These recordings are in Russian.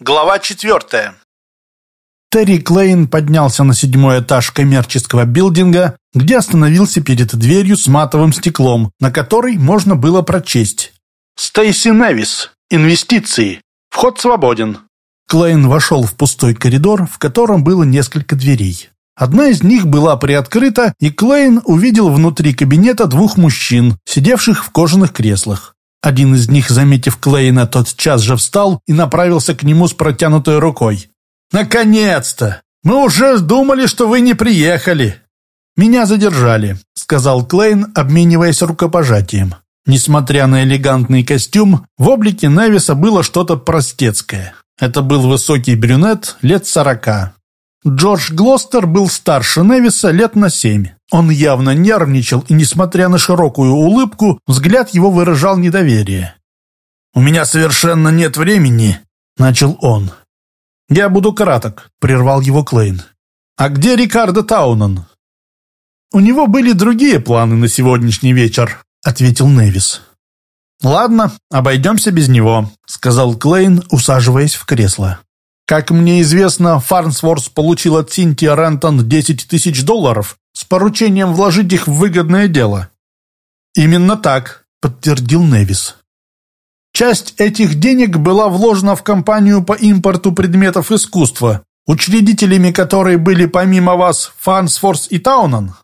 Глава четвертая. Терри Клейн поднялся на седьмой этаж коммерческого билдинга, где остановился перед дверью с матовым стеклом, на которой можно было прочесть. Стейси Невис. Инвестиции. Вход свободен. Клейн вошел в пустой коридор, в котором было несколько дверей. Одна из них была приоткрыта, и Клейн увидел внутри кабинета двух мужчин, сидевших в кожаных креслах. Один из них, заметив Клейна, тотчас же встал и направился к нему с протянутой рукой. «Наконец-то! Мы уже думали, что вы не приехали!» «Меня задержали», — сказал Клейн, обмениваясь рукопожатием. Несмотря на элегантный костюм, в облике Невиса было что-то простецкое. Это был высокий брюнет, лет сорока. Джордж Глостер был старше Невиса лет на семь. Он явно нервничал, и, несмотря на широкую улыбку, взгляд его выражал недоверие. «У меня совершенно нет времени», — начал он. «Я буду краток», — прервал его Клейн. «А где Рикардо Таунан?» «У него были другие планы на сегодняшний вечер», — ответил Невис. «Ладно, обойдемся без него», — сказал Клейн, усаживаясь в кресло. Как мне известно, Фарнсворс получил от Синтии Рентон 10 тысяч долларов с поручением вложить их в выгодное дело. Именно так, подтвердил Невис. Часть этих денег была вложена в компанию по импорту предметов искусства, учредителями которой были помимо вас Фарнсворс и Таунан.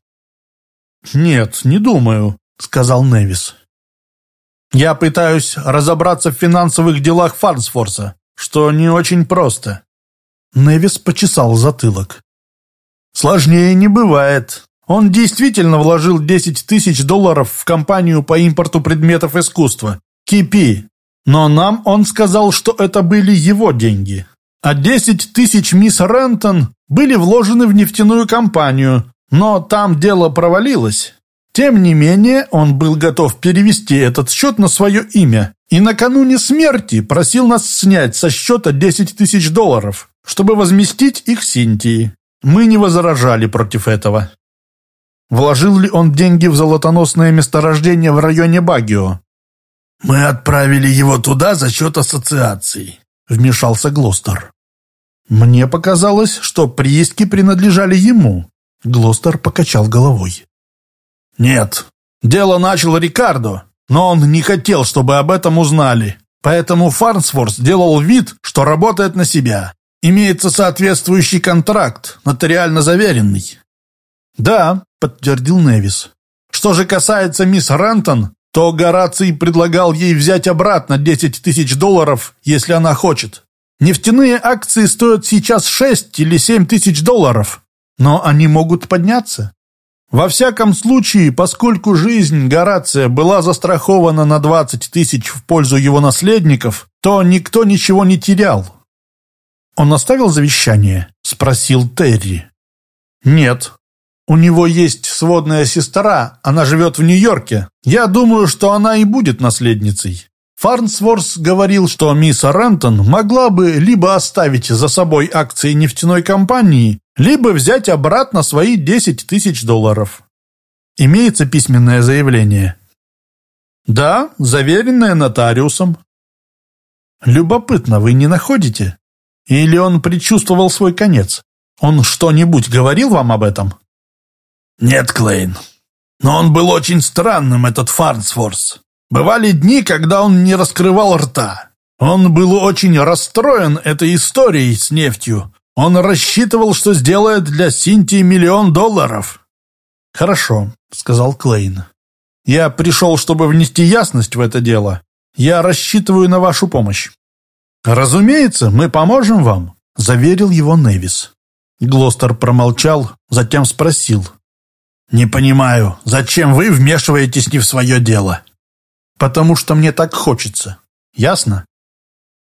«Нет, не думаю», — сказал Невис. «Я пытаюсь разобраться в финансовых делах Фарнсфорса что не очень просто. Невис почесал затылок. Сложнее не бывает. Он действительно вложил 10 тысяч долларов в компанию по импорту предметов искусства, Кипи. Но нам он сказал, что это были его деньги. А 10 тысяч мисс Рентон были вложены в нефтяную компанию, но там дело провалилось. Тем не менее, он был готов перевести этот счет на свое имя и накануне смерти просил нас снять со счета 10 тысяч долларов, чтобы возместить их Синтии. Мы не возражали против этого. Вложил ли он деньги в золотоносное месторождение в районе Багио? «Мы отправили его туда за счет ассоциации», — вмешался Глостер. «Мне показалось, что прииски принадлежали ему», — Глостер покачал головой. «Нет, дело начал Рикардо, но он не хотел, чтобы об этом узнали. Поэтому Фарнсворс сделал вид, что работает на себя. Имеется соответствующий контракт, нотариально заверенный. «Да», — подтвердил Невис. «Что же касается мисс Рентон, то Гораций предлагал ей взять обратно 10 тысяч долларов, если она хочет. Нефтяные акции стоят сейчас 6 или 7 тысяч долларов, но они могут подняться. Во всяком случае, поскольку жизнь Горация была застрахована на 20 тысяч в пользу его наследников, то никто ничего не терял. «Он оставил завещание?» – спросил Терри. «Нет. У него есть сводная сестра, она живет в Нью-Йорке. Я думаю, что она и будет наследницей». Фарнсворс говорил, что мисс Рентон могла бы либо оставить за собой акции нефтяной компании, либо взять обратно свои 10 тысяч долларов. Имеется письменное заявление? Да, заверенное нотариусом. Любопытно, вы не находите? Или он предчувствовал свой конец? Он что-нибудь говорил вам об этом? Нет, Клейн. Но он был очень странным, этот Фарнсфорс. Бывали дни, когда он не раскрывал рта. Он был очень расстроен этой историей с нефтью, он рассчитывал, что сделает для Синтии миллион долларов. «Хорошо», — сказал Клейн. «Я пришел, чтобы внести ясность в это дело. Я рассчитываю на вашу помощь». «Разумеется, мы поможем вам», — заверил его Невис. Глостер промолчал, затем спросил. «Не понимаю, зачем вы вмешиваетесь не в свое дело?» «Потому что мне так хочется. Ясно?»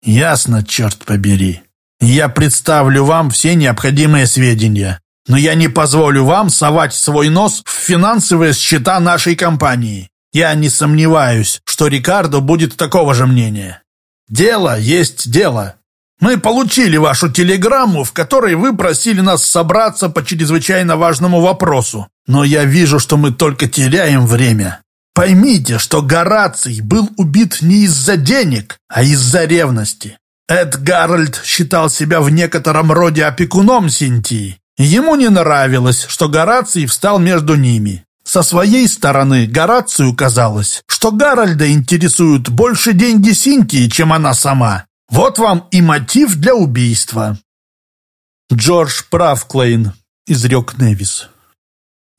«Ясно, черт побери. Я представлю вам все необходимые сведения, но я не позволю вам совать свой нос в финансовые счета нашей компании. Я не сомневаюсь, что Рикардо будет такого же мнения. Дело есть дело. Мы получили вашу телеграмму, в которой вы просили нас собраться по чрезвычайно важному вопросу. Но я вижу, что мы только теряем время. Поймите, что Гораций был убит не из-за денег, а из-за ревности. Эд Гарольд считал себя в некотором роде опекуном Синтии. Ему не нравилось, что Гораций встал между ними. Со своей стороны Горацию казалось, что Гарольда интересуют больше деньги Синтии, чем она сама. Вот вам и мотив для убийства. «Джордж прав, Клейн», — изрек Невис.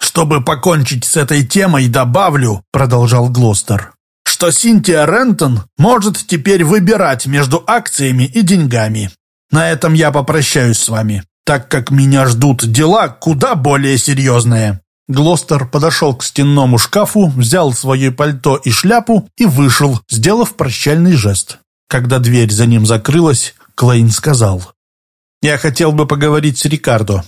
«Чтобы покончить с этой темой, добавлю», — продолжал Глостер, что Синтия Рентон может теперь выбирать между акциями и деньгами. На этом я попрощаюсь с вами, так как меня ждут дела куда более серьезные». Глостер подошел к стенному шкафу, взял свое пальто и шляпу и вышел, сделав прощальный жест. Когда дверь за ним закрылась, Клейн сказал, «Я хотел бы поговорить с Рикардо.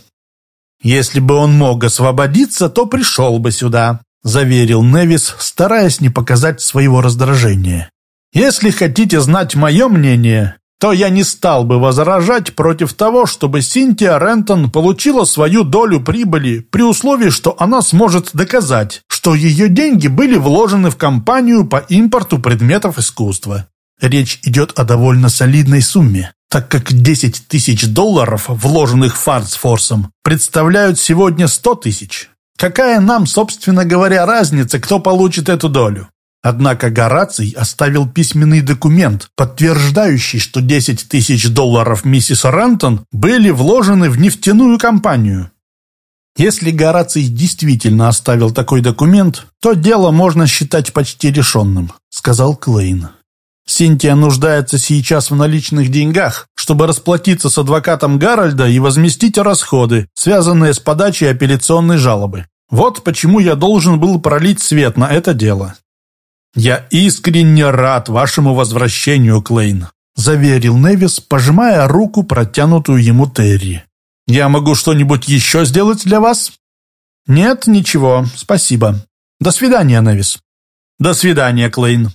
Если бы он мог освободиться, то пришел бы сюда заверил Невис, стараясь не показать своего раздражения. «Если хотите знать мое мнение, то я не стал бы возражать против того, чтобы Синтия Рентон получила свою долю прибыли при условии, что она сможет доказать, что ее деньги были вложены в компанию по импорту предметов искусства. Речь идет о довольно солидной сумме, так как 10 тысяч долларов, вложенных Фарцфорсом, представляют сегодня 100 тысяч. Какая нам, собственно говоря, разница, кто получит эту долю? Однако Гораций оставил письменный документ, подтверждающий, что 10 тысяч долларов миссис Рентон были вложены в нефтяную компанию. Если Гораций действительно оставил такой документ, то дело можно считать почти решенным, сказал Клейн. Синтия нуждается сейчас в наличных деньгах, чтобы расплатиться с адвокатом Гарольда и возместить расходы, связанные с подачей апелляционной жалобы. Вот почему я должен был пролить свет на это дело. «Я искренне рад вашему возвращению, Клейн», – заверил Невис, пожимая руку, протянутую ему Терри. «Я могу что-нибудь еще сделать для вас?» «Нет, ничего, спасибо. До свидания, Невис». «До свидания, Клейн».